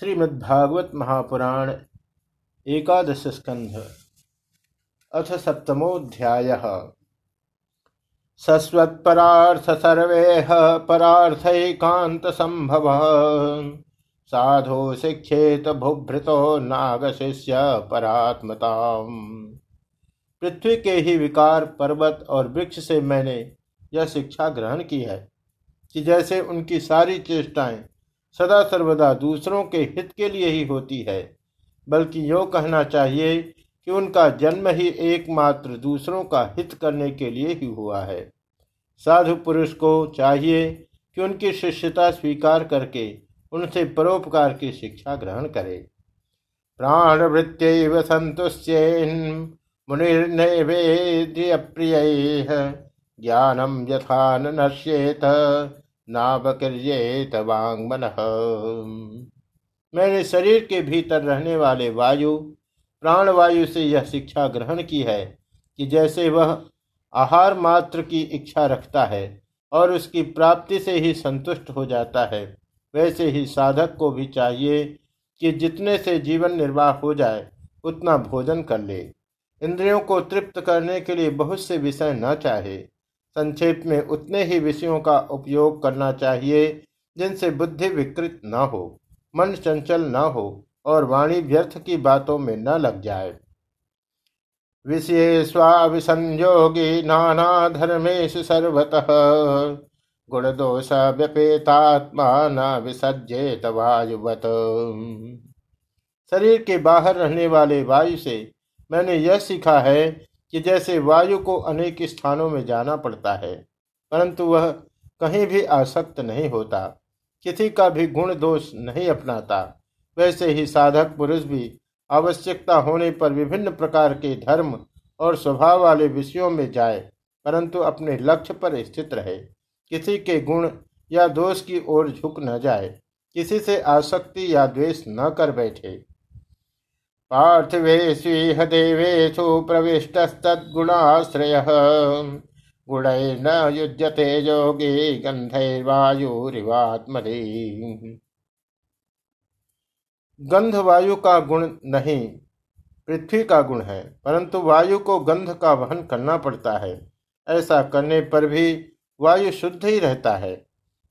श्रीमद्भागवत महापुराण एकादश स्कंध अथ सप्तमोध्याय सर्वे परार्थकांत संभव साधो शिक्षेत भूभृतो नाग शिष्य परात्मता पृथ्वी के ही विकार, पर्वत और वृक्ष से मैंने यह शिक्षा ग्रहण की है कि जैसे उनकी सारी चेष्टाएँ सदा सर्वदा दूसरों के हित के लिए ही होती है। बल्कि यो कहना चाहिए कि उनका जन्म ही एकमात्र दूसरों का हित करने के लिए ही हुआ है। साधु पुरुष को चाहिए कि उनकी शिष्यता स्वीकार करके उनसे परोपकार की शिक्षा ग्रहण करे। प्राण संतुष्यन मुनिर्नैवेद्य प्रिय ज्ञानम यथा नश्येत। नाबकिर्येत वांगमन मैंने शरीर के भीतर रहने वाले वायु प्राण वायु से यह शिक्षा ग्रहण की है कि जैसे वह आहार मात्र की इच्छा रखता है और उसकी प्राप्ति से ही संतुष्ट हो जाता है, वैसे ही साधक को भी चाहिए कि जितने से जीवन निर्वाह हो जाए, उतना भोजन कर ले। इंद्रियों को तृप्त करने के लिए बहुत से विषय न चाहे। संक्षेप में उतने ही विषयों का उपयोग करना चाहिए, जिनसे बुद्धि विकृत न हो, मन चंचल न हो और वाणी व्यर्थ की बातों में न लग जाए। विषय स्वाभिसंयोगी नाना धर्मेश सर्वतः गुण दोष व्यपेतात्मा न विसर्जेत वायुवत। शरीर के बाहर रहने वाले वायु से मैंने यह सीखा है कि जैसे वायु को अनेक स्थानों में जाना पड़ता है, परंतु वह कहीं भी आसक्त नहीं होता, किसी का भी गुण दोष नहीं अपनाता। वैसे ही साधक पुरुष भी आवश्यकता होने पर विभिन्न प्रकार के धर्म और स्वभाव वाले विषयों में जाए, परंतु अपने लक्ष्य पर स्थित रहे। किसी के गुण या दोष की ओर झुक न जाए, किसी से आसक्ति या द्वेष न कर बैठे। पार्थिवेष्विह देवेशु प्रविष्टस्तद्गुणाश्रयः। गुणैर्न युज्यते योगी गंधैर्वायुरिवात्मधि गंध वायु का गुण नहीं, पृथ्वी का गुण है, परंतु वायु को गंध का वहन करना पड़ता है। ऐसा करने पर भी वायु शुद्ध ही रहता है।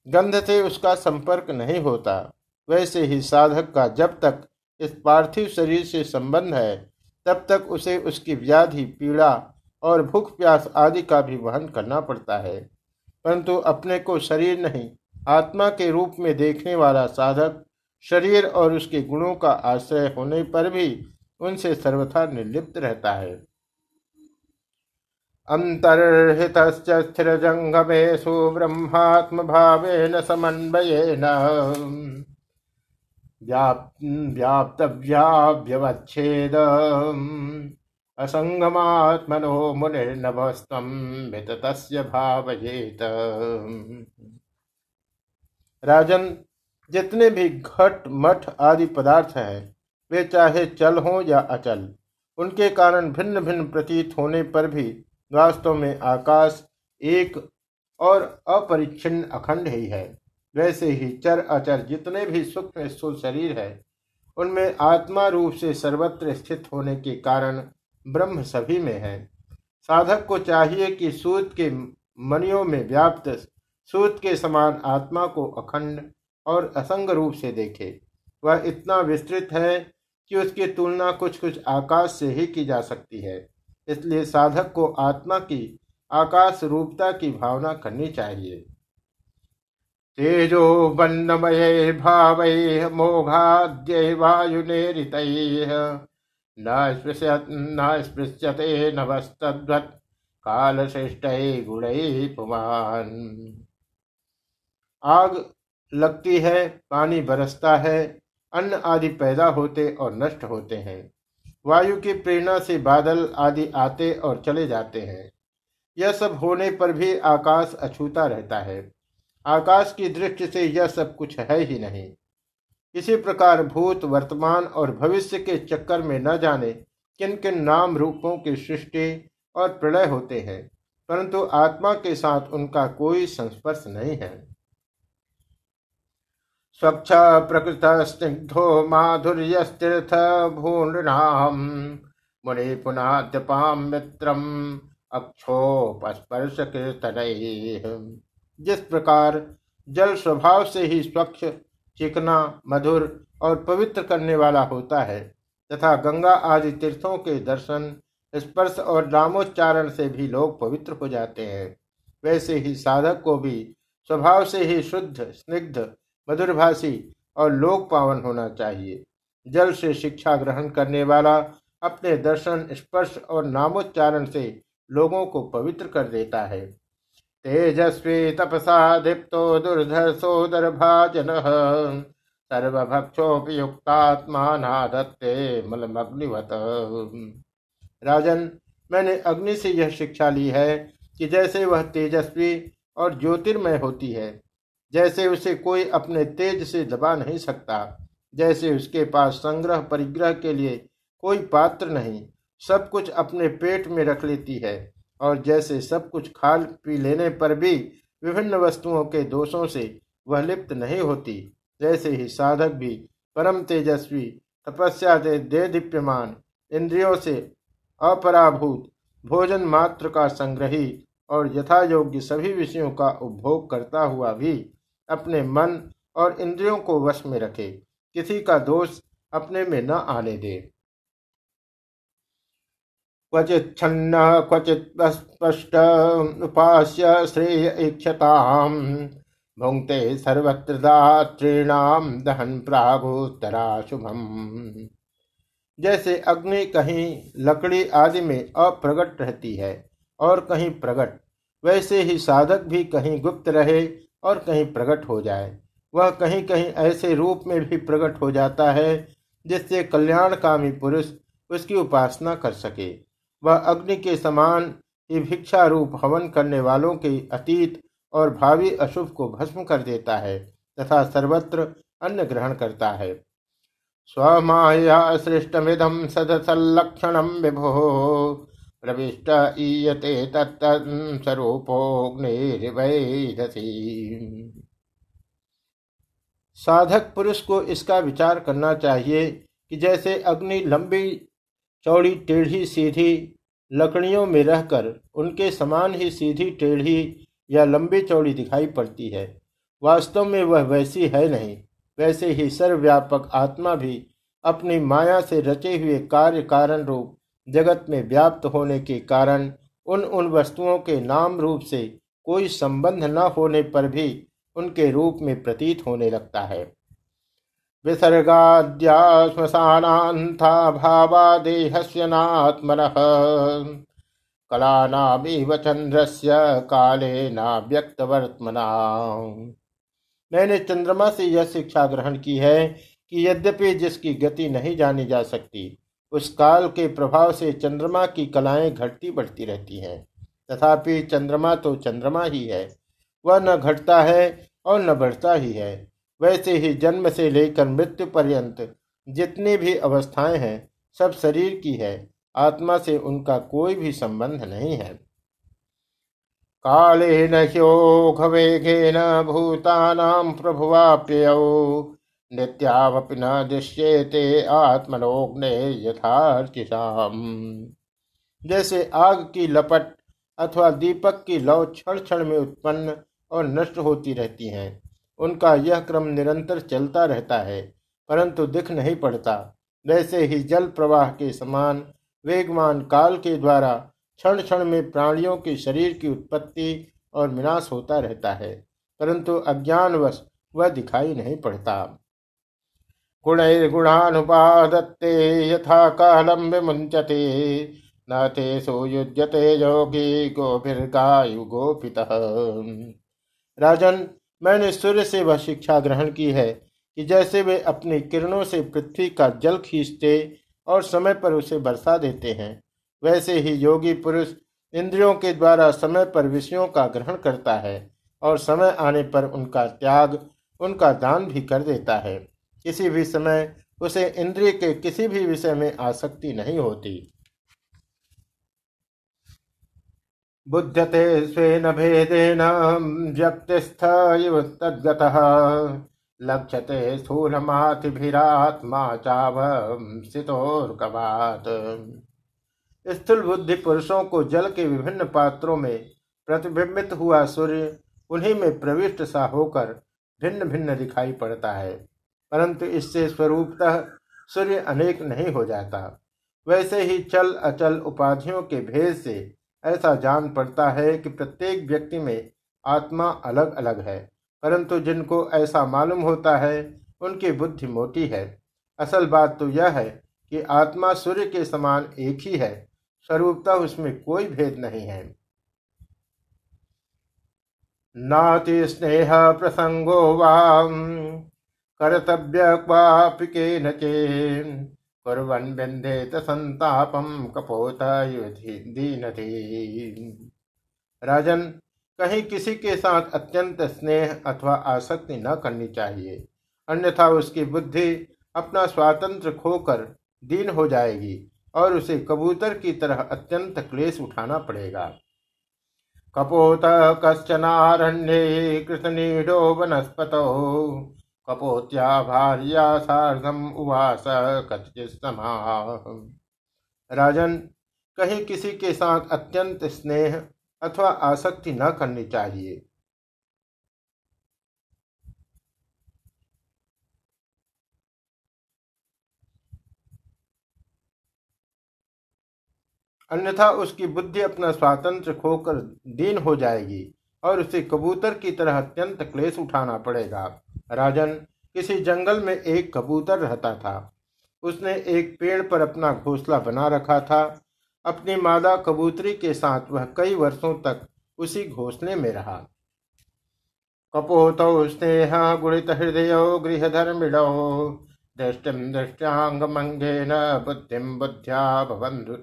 गंध से उसका संपर्क नहीं होता। वैसे ही साधक का जब तक इस पार्थिव शरीर से संबंध है, तब तक उसे उसकी व्याधि, पीड़ा और भूख प्यास आदि का भी वहन करना पड़ता है। परंतु अपने को शरीर नहीं, आत्मा के रूप में देखने वाला साधक शरीर और उसके गुणों का आश्रय होने पर भी उनसे सर्वथा निर्लिप्त रहता है। अंतर्हित स्थिर जंगमेशु ब्रह्मात्म भावे समन्वय व्याप्तव्याभ्यवच्छेद असंगमात्मनो मुनिर्नभस्त्वं विततस्य भावयेत। राजन, जितने भी घट, मठ आदि पदार्थ हैं, वे चाहे चल हो या अचल, उनके कारण भिन्न भिन्न प्रतीत होने पर भी वास्तव में आकाश एक और अपरिच्छिन्न अखंड ही है। वैसे ही चर अचर जितने भी सूक्ष्म स्थूल शरीर है, उनमें आत्मा रूप से सर्वत्र स्थित होने के कारण ब्रह्म सभी में है। साधक को चाहिए कि सूत के मनियों में व्याप्त सूत के समान आत्मा को अखंड और असंग रूप से देखे। वह इतना विस्तृत है कि उसकी तुलना कुछ कुछ आकाश से ही की जा सकती है। इसलिए साधक को आत्मा की आकाश रूपता की भावना करनी चाहिए। तेजो बन्नमय भाव मोघाद्य वायुनेरितैः न स्पृश्यत, न स्पृश्यते पुमान। आग लगती है, पानी बरसता है, अन्न आदि पैदा होते और नष्ट होते हैं। वायु की प्रेरणा से बादल आदि आते और चले जाते हैं। यह सब होने पर भी आकाश अछूता रहता है। आकाश की दृष्टि से यह सब कुछ है ही नहीं। इसी प्रकार भूत, वर्तमान और भविष्य के चक्कर में न जाने किन किन नाम रूपों की सृष्टि और प्रलय होते हैं, परंतु आत्मा के साथ उनका कोई संस्पर्श नहीं है। स्वच्छ प्रकृत स्निग्धो माधुर्यस्तीर्थ भूनृणाम मुनि पुनाद्यपाम मित्रम अक्षोपस्पर्श कीर्तन जिस प्रकार जल स्वभाव से ही स्वच्छ, चिकना, मधुर और पवित्र करने वाला होता है, तथा गंगा आदि तीर्थों के दर्शन, स्पर्श और नामोच्चारण से भी लोग पवित्र हो जाते हैं। वैसे ही साधक को भी स्वभाव से ही शुद्ध, स्निग्ध, मधुरभाषी और लोक पावन होना चाहिए। जल से शिक्षा ग्रहण करने वाला अपने दर्शन, स्पर्श और नामोच्चारण से लोगों को पवित्र कर देता है। तेजस्वी तपसा दीप्तो दुर्धर्षोदर भाजन। सर्वभक्षोपयुक्तात्मा नादत्ते मलमग्निवत राजन, मैंने अग्नि से यह शिक्षा ली है कि जैसे वह तेजस्वी और ज्योतिर्मय होती है, जैसे उसे कोई अपने तेज से दबा नहीं सकता, जैसे उसके पास संग्रह परिग्रह के लिए कोई पात्र नहीं, सब कुछ अपने पेट में रख लेती है। और जैसे सब कुछ खा पी लेने पर भी विभिन्न वस्तुओं के दोषों से वह लिप्त नहीं होती, जैसे ही साधक भी परम तेजस्वी, तपस्या से दे दीप्यमान, इंद्रियों से अपराभूत, भोजन मात्र का संग्रही और यथा योग्य सभी विषयों का उपभोग करता हुआ भी अपने मन और इंद्रियों को वश में रखे, किसी का दोष अपने में न आने दे। क्वचित छन्न, क्वचित स्पष्ट उपास्य श्रेय इक्षताम भुंगते सर्वत्र दहन प्रागोत्तरा शुभम जैसे अग्नि कहीं लकड़ी आदि में अप्रगट रहती है और कहीं प्रगट, वैसे ही साधक भी कहीं गुप्त रहे और कहीं प्रकट हो जाए। वह कहीं कहीं ऐसे रूप में भी प्रकट हो जाता है जिससे कल्याणकामी पुरुष उसकी उपासना कर सके। वह अग्नि के समान ही भिक्षा रूप हवन करने वालों के अतीत और भावी अशुभ को भस्म कर देता है तथा सर्वत्र अन्न ग्रहण करता है। स्वमाया सृष्टमिदम सदसलक्षण विभो, प्रविष्ट ईयते साधक पुरुष को इसका विचार करना चाहिए कि जैसे अग्नि लंबी चौड़ी टेढ़ी सीधी लकड़ियों में रहकर उनके समान ही सीधी टेढ़ी या लंबी चौड़ी दिखाई पड़ती है। वास्तव में वह वैसी है नहीं, वैसे ही सर्वव्यापक आत्मा भी अपनी माया से रचे हुए कार्य कारण रूप जगत में व्याप्त होने के कारण उन उन वस्तुओं के नाम रूप से कोई संबंध न होने पर भी उनके रूप में प्रतीत होने लगता है। विसर्गाद्या श्मशानान्था भावादेहस्य नात्मन। कलानामिव चंद्रस्य काले मैंने चंद्रमा से यह शिक्षा ग्रहण की है कि यद्यपि जिसकी गति नहीं जानी जा सकती, उस काल के प्रभाव से चंद्रमा की कलाएँ घटती बढ़ती रहती हैं। तथापि चंद्रमा तो चंद्रमा ही है। वह न घटता है और न बढ़ता ही है। वैसे ही जन्म से लेकर मृत्यु पर्यंत जितनी भी अवस्थाएँ हैं, सब शरीर की है। आत्मा से उनका कोई भी संबंध नहीं है। काले ह्योघवेगेन भूतानां प्रभुवाप्ययौ नित्यावपि न दृश्येते आत्मनोग्ने यथार्चिशाम जैसे आग की लपट अथवा दीपक की लौ क्षण क्षण में उत्पन्न और नष्ट होती रहती हैं उनका यह क्रम निरंतर चलता रहता है, परंतु दिख नहीं पड़ता। वैसे ही जल प्रवाह के समान वेगमान काल के द्वारा क्षण क्षण में प्राणियों के शरीर की उत्पत्ति और विनाश होता रहता है, परंतु अज्ञानवश वह दिखाई नहीं पड़ता। गुणैर्गुणानुपादत्ते यथा कालम विमुंचते न ते सुयुज्यते योगी गोभिर्गायु राजन मैंने सूर्य से वह शिक्षा ग्रहण की है कि जैसे वे अपनी किरणों से पृथ्वी का जल खींचते और समय पर उसे बरसा देते हैं, वैसे ही योगी पुरुष इंद्रियों के द्वारा समय पर विषयों का ग्रहण करता है और समय आने पर उनका त्याग, उनका दान भी कर देता है। किसी भी समय उसे इंद्रिय के किसी भी विषय में आसक्ति नहीं होती। बुध्यते स्वेन भेदेन व्यक्तिस्थ इव तद्गतः। लक्ष्यते स्थूलमातिभिरात्मा चावसितोर्कवात स्थूल बुद्धि पुरुषों को जल के विभिन्न पात्रों में प्रतिबिंबित हुआ सूर्य उन्हीं में प्रविष्ट सा होकर भिन्न भिन्न दिखाई पड़ता है। परंतु इससे स्वरूपतः सूर्य अनेक नहीं हो जाता। वैसे ही चल अचल उपाधियों के भेद से ऐसा जान पड़ता है कि प्रत्येक व्यक्ति में आत्मा अलग अलग है, परंतु जिनको ऐसा मालूम होता है, उनकी बुद्धि मोटी है। असल बात तो यह है कि आत्मा सूर्य के समान एक ही है, स्वरूपता उसमें कोई भेद नहीं है। नाति स्नेह प्रसंगो वाम, कर्तव्य क्वापि केन कुर्वन् बिन्देत संतापम कपोत दीनति। राजन, कहीं किसी के साथ अत्यंत स्नेह अथवा आसक्ति न करनी चाहिए। अन्यथा उसकी बुद्धि अपना स्वातंत्र खोकर दीन हो जाएगी और उसे कबूतर की तरह अत्यंत क्लेश उठाना पड़ेगा। कपोत कश्चनारण्ये कृतनीडो वनस्पत। कपोत्या भार्या सार्धम उवास कथित राजन, कहीं किसी के साथ अत्यंत स्नेह अथवा आसक्ति न करनी चाहिए। अन्यथा उसकी बुद्धि अपना स्वातंत्र खोकर दीन हो जाएगी और उसे कबूतर की तरह अत्यंत क्लेश उठाना पड़ेगा। राजन किसी जंगल में एक कबूतर रहता था। उसने एक पेड़ पर अपना घोंसला बना रखा था। अपनी मादा कबूतरी के साथ वह कई वर्षों तक उसी घोंसले में रहा। कपोत स्नेह गुणित हृदय गृह धर्मिणो दृष्टिम दृष्टांग न बुद्धिम बुद्ध्या भवंधु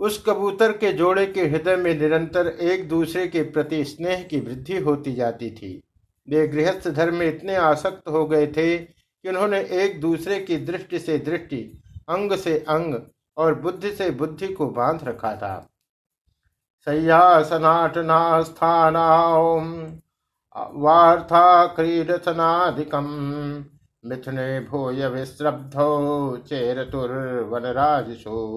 उस कबूतर के जोड़े के हृदय में निरंतर एक दूसरे के प्रति स्नेह की वृद्धि होती जाती थी। वे गृहस्थ धर्म में इतने आसक्त हो गए थे कि उन्होंने एक दूसरे की दृष्टि से दृष्टि, अंग से अंग और बुद्धि से बुद्धि को बाँध रखा था। सयासनाटना स्थाना वार्था क्रीडसनाधिकम मिथुने भूय विश्रब्धो चेरतुर्वनराजसो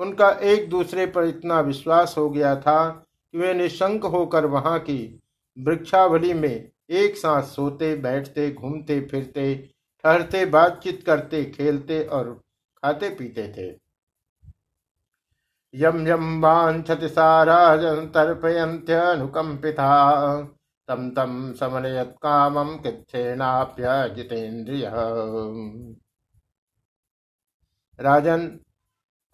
उनका एक दूसरे पर इतना विश्वास हो गया था कि वे निशंक होकर वहाँ की वृक्षावली में एक साथ सोते, बैठते, घूमते, फिरते, ठहरते, बातचीत करते, खेलते और खाते पीते थे। यम यम वांछति साराजन तर्पयंत्यनुकंपिता तम तम समनयत कामम किच्छेनाप्य जितेन्द्रिय। राजन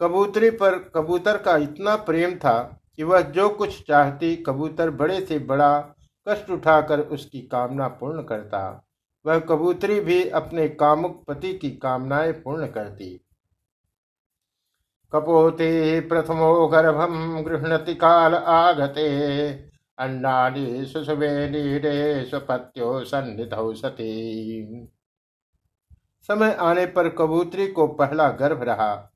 कबूतरी पर कबूतर का इतना प्रेम था कि वह जो कुछ चाहती कबूतर बड़े से बड़ा कष्ट उठाकर उसकी कामना पूर्ण करता। वह कबूतरी भी अपने कामुक पति की कामनाएँ पूर्ण करती। कपोते प्रथमो गर्भम गृहणति काल आगते अन्नानि सुसुवे नीरे स्वपत्यो सन्निधौ सती। समय आने पर कबूतरी को पहला गर्भ रहा।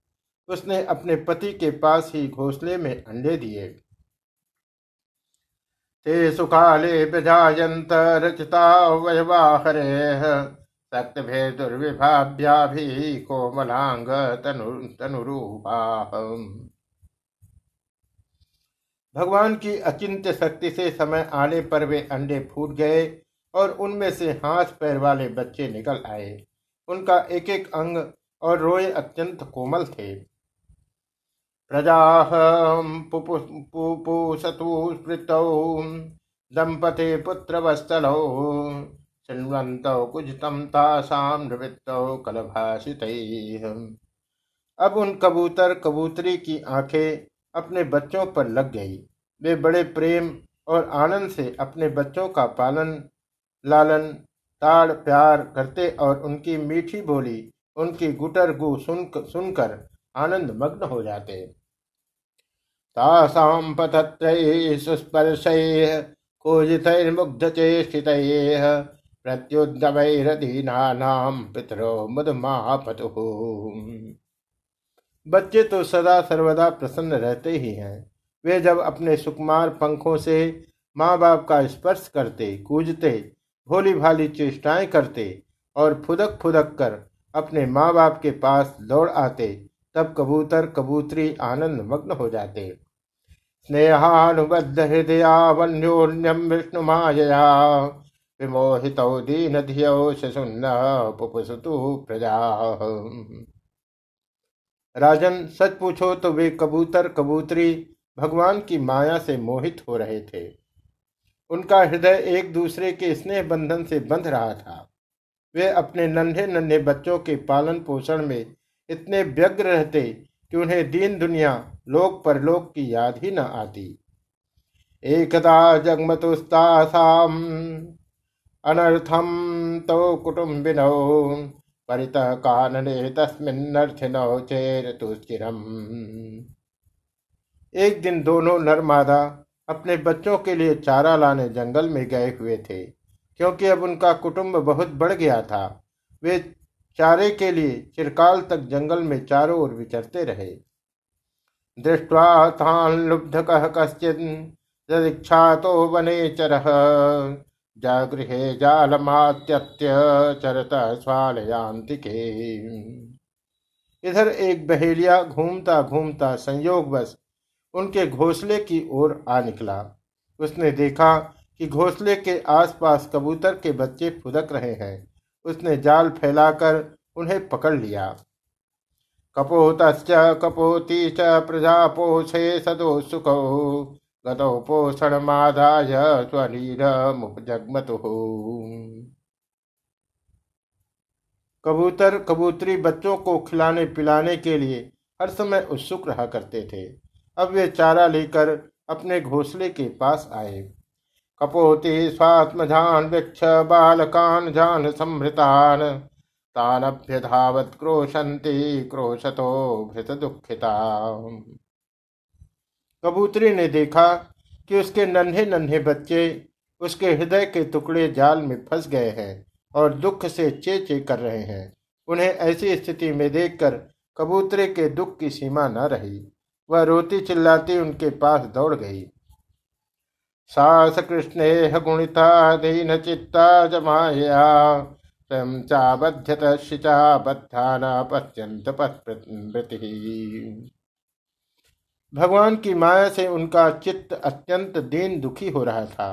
उसने अपने पति के पास ही घोंसले में अंडे दिए। ते सुखाले प्रजायंत रचिता वयवाहरे सत्य भे दुर्विभाव्या कोमलांग तनु, तनुरूपा। भगवान की अचिंत्य शक्ति से समय आने पर वे अंडे फूट गए और उनमें से हाथ पैर वाले बच्चे निकल आए। उनका एक एक अंग और रोए अत्यंत कोमल थे। प्रजाः पुपुसतु स्मृतौ दम्पते पुत्रवत्सलौ शृण्वन्तौ कुजितं तासां निवृत्तौ कलभाषितैः अब उन कबूतर कबूतरी की आँखें अपने बच्चों पर लग गई। वे बड़े प्रेम और आनंद से अपने बच्चों का पालन, लालन, ताड़ प्यार करते और उनकी मीठी बोली, उनकी गुटर गु सुन सुनकर आनंद मग्न हो जाते। तासां पतत्रैः सुस्पर्शैः कूजितैर्मुग्धचेष्टितैः प्रत्युद्गमैरधीनानां पितरो बच्चे तो सदा सर्वदा प्रसन्न रहते ही हैं। वे जब अपने सुकुमार पंखों से माँ बाप का स्पर्श करते, कूजते भोली भाली चेष्टाएँ करते और फुदक फुदक कर अपने माँ बाप के पास दौड़ आते, तब कबूतर, कबूतरी आनंद मग्न हो जाते। स्नेहानुबद्ध हृदया वन्योन्यम विष्णु माया विमोहित दीन धियो शशुन्न पुपसुतु प्रजा। राजन, सच पूछो तो वे कबूतर, कबूतरी भगवान की माया से मोहित हो रहे थे। उनका हृदय एक दूसरे के स्नेह बंधन से बंध रहा था। वे अपने नन्हे नन्हे बच्चों के पालन पोषण में इतने व्यग्र रहते कि उन्हें दीन दुनिया लोक परलोक की याद ही न आती। एकदा जगमतुस्तासाम अनर्थम तो कुटुम्बिनो परित कानने तस्मिन्नर्थिनो चेरतुश्चिरम एक दिन दोनों नरमादा अपने बच्चों के लिए चारा लाने जंगल में गए हुए थे, क्योंकि अब उनका कुटुंब बहुत बढ़ गया था। वे चारे के लिए चिरकाल तक जंगल में चारों ओर विचरते रहे। दृष्टवा थान तो चर चरत इधर एक बहेलिया घूमता घूमता संयोग बस उनके घोंसले की ओर आ निकला। उसने देखा कि घोंसले के आसपास कबूतर के बच्चे फुदक रहे हैं। उसने जाल फैलाकर उन्हें पकड़ लिया। कपोत कपोती च प्रजा पोषे सदो सुखो, गतो पोषण माधाय स्वनीर कबूतर कबूतरी बच्चों को खिलाने पिलाने के लिए हर समय उत्सुक रहा करते थे। अब वे चारा लेकर अपने घोंसले के पास आए। कपोति स्वात्मजान वृक्ष बालकान जान संभृतान तानभ्यधावत क्रोशंति क्रोशतो भृत दुखिता कबूतरी ने देखा कि उसके नन्हे नन्हे बच्चे उसके हृदय के टुकड़े जाल में फंस गए हैं और दुख से चे चे कर रहे हैं। उन्हें ऐसी स्थिति में देखकर कबूतरे के दुख की सीमा न रही। वह रोती चिल्लाती उनके पास दौड़ गई। सास कृष्ण गुणिता दीन चित्ता जमाया स्वयं चाबध्यत शिचा बद्धाना पश्यंत भगवान की माया से उनका चित्त अत्यंत दीन दुखी हो रहा था।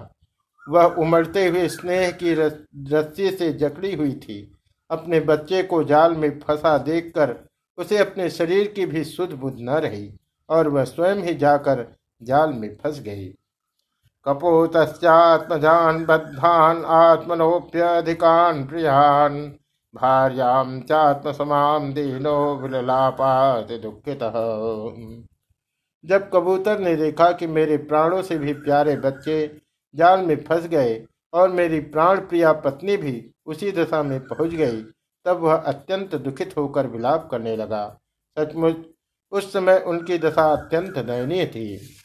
वह उमड़ते हुए स्नेह की रस्सी से जकड़ी हुई थी। अपने बच्चे को जाल में फंसा देखकर उसे अपने शरीर की भी सुध बुध न रही और वह स्वयं ही जाकर जाल में फंस गई। कपोतश्चात्मजान बद्धान आत्मनोप्यधिकान प्रियान। भार्याम चात्म दीनो विललापात दुखित। जब कबूतर ने देखा कि मेरे प्राणों से भी प्यारे बच्चे जाल में फंस गए और मेरी प्राण प्रिया पत्नी भी उसी दशा में पहुँच गई, तब वह अत्यंत दुखित होकर विलाप करने लगा। सचमुच, उस समय उनकी दशा अत्यंत दयनीय थी।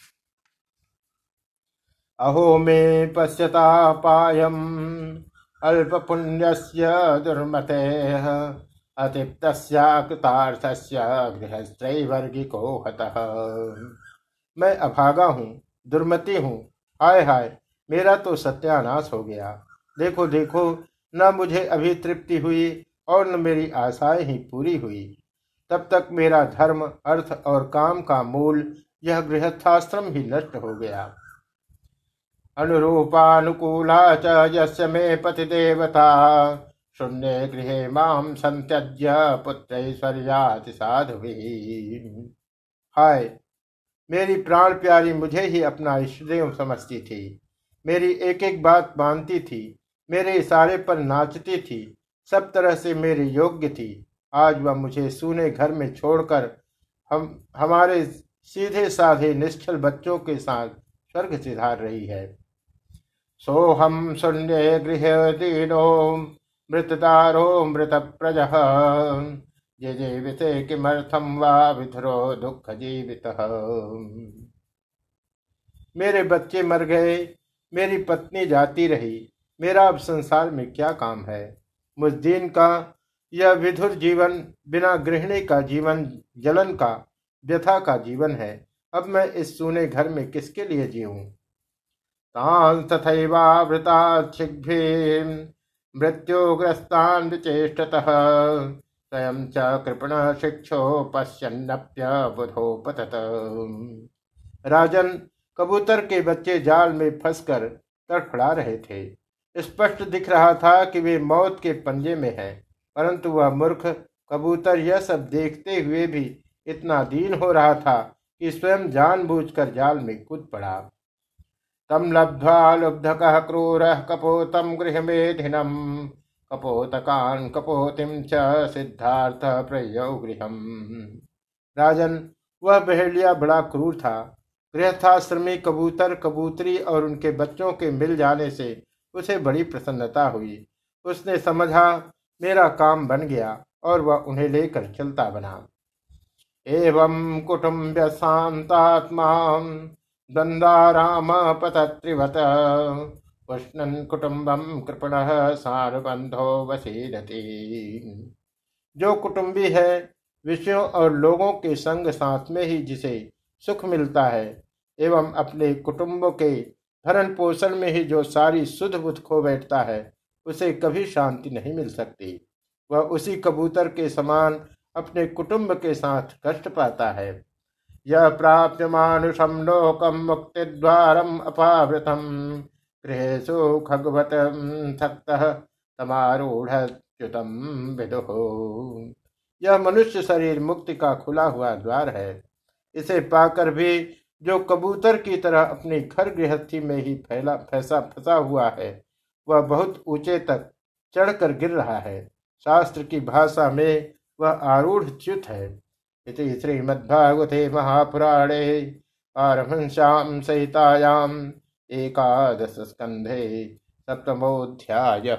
अहो मे पश्यता पायम अल्प पुण्य दुर्मते अतिप्त गृहस्त्रैवर्गिको हतः। मैं अभागा हूँ, दुर्मति हूँ, हाय हाय, मेरा तो सत्यानाश हो गया। देखो देखो, न मुझे अभी तृप्ति हुई और न मेरी आशाएँ ही पूरी हुई। तब तक मेरा धर्म, अर्थ और काम का मूल यह गृहस्थाश्रम ही नष्ट हो गया। अनुरूपानुकूला च मे पति देवता शून्य गृह माम संत्यज्य पुत्र साधु हाय, मेरी प्राण प्यारी मुझे ही अपना इष्टदेव समझती थी। मेरी एक एक बात मानती थी, मेरे इशारे पर नाचती थी, सब तरह से मेरी योग्य थी। आज वह मुझे सूने घर में छोड़कर हम, हमारे सीधे साधे निश्चल बच्चों के साथ स्वर्ग सिधार रही है। सो हम शून्य गृह दीनो मृतदारो मृत प्रज जे जीवित किमर्थम वा विधरो दुख जीवित मेरे बच्चे मर गए, मेरी पत्नी जाती रही, मेरा अब संसार में क्या काम है? मुझ दिन का, यह विधुर जीवन, बिना गृहिणी का जीवन, जलन का, व्यथा का जीवन है। अब मैं इस सूने घर में किसके लिए जीऊं? तान तथैवावृता मृत्युग्रस्तान विचेष्टतः स्वयं च कृपण शिक्षो पश्यन्नप्य बुधोपतत राजन कबूतर के बच्चे जाल में फंसकर तड़फड़ा रहे थे। स्पष्ट दिख रहा था कि वे मौत के पंजे में है, परंतु वह मूर्ख कबूतर यह सब देखते हुए भी इतना दीन हो रहा था कि स्वयं जानबूझकर जाल में कूद पड़ा। तम लब्ध्वा लुब्धक क्रूर कपोतम गृह मेधिनम कपोतकान कपोतिम च सिद्धार्थ प्रयो गृहम। राजन, वह बहेलिया बड़ा क्रूर था। गृहस्थाश्रमी कबूतर, कबूतरी और उनके बच्चों के मिल जाने से उसे बड़ी प्रसन्नता हुई। उसने समझा, मेरा काम बन गया और वह उन्हें लेकर चलता बना। एवं कुटुम्ब शांतात्मा द्वंदाराम पतत्रिवत उष्णन कुटुम्बम कृपण सारबंधो वसीरती जो कुटुंबी है, विषयों और लोगों के संग साथ में ही जिसे सुख मिलता है, एवं अपने कुटुंब के भरण पोषण में ही जो सारी सुध बुध खो बैठता है, उसे कभी शांति नहीं मिल सकती। वह उसी कबूतर के समान अपने कुटुंब के साथ कष्ट पाता है। यह प्राप्त मानुषम लोकम मुक्ति द्वारम अपावृतम। गृहेशु खगवत सक्त तमारूढ़ विदुहो यह मनुष्य शरीर मुक्ति का खुला हुआ द्वार है। इसे पाकर भी जो कबूतर की तरह अपनी घर गृहस्थी में ही फैला फैसा फंसा हुआ है, वह बहुत ऊँचे तक चढ़कर गिर रहा है। शास्त्र की भाषा में वह आरूढ़ च्युत है। इति श्रीमद्भागवते महापुराणे पारहंस्यां सहितायाम एकादशस्कन्धे स्कंधे सप्तमोध्याय